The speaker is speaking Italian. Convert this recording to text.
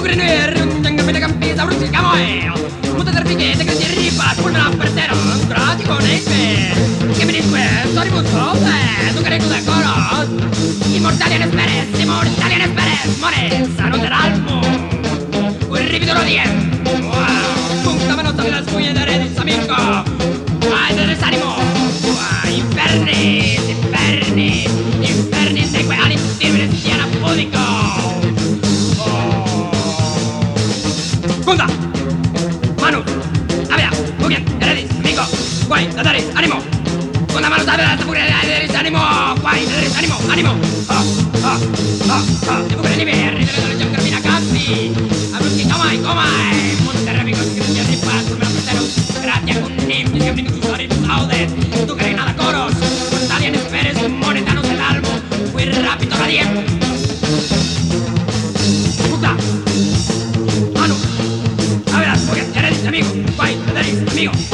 Devo credere, un tengamento campesa, un russica moeo. Muta che si ripa, spulna per terra, pratico nei pe. Che mi disque, sorry bussole, tu credi da coro. Immortali inesperes, immortali inesperes, more, sano dell'almo. Un rivido di Wow, punta mano sabe las cuñas de redis, amico. Ai, del infernis, infernis, infernis, de quei anni, firme, siano pudico. ¡Punta! ¡Manos! ¡Avea! ¡Muy bien! ¡Heredis! ¡Domingo! ¡Guay! ¡Tataris! ¡Ánimo! ¡Con la mano ¡Tapugre! ¡Heredis! ¡Ánimo! ¡Guay! ¡Tataris! ¡Ánimo! ¡Ánimo! ¡Ah! ¡Ah! ¡Ah! ¡Ah! ¡Tapugre! ¡Niver! ¡Niver! ¡Niver! ¡Carmina! ¡Cazzi! ¡Abruski! ¡Comay! ¡Comay! ¡Monte rémicos! ¡Que se ¡Ripas! ¡Turmeros! ¡Gracias! ¡Un nim! ¡Disciplina! ¡Susores! ¡Audes! ¡Tú crees nada! amigos, bye, adeus, amigo.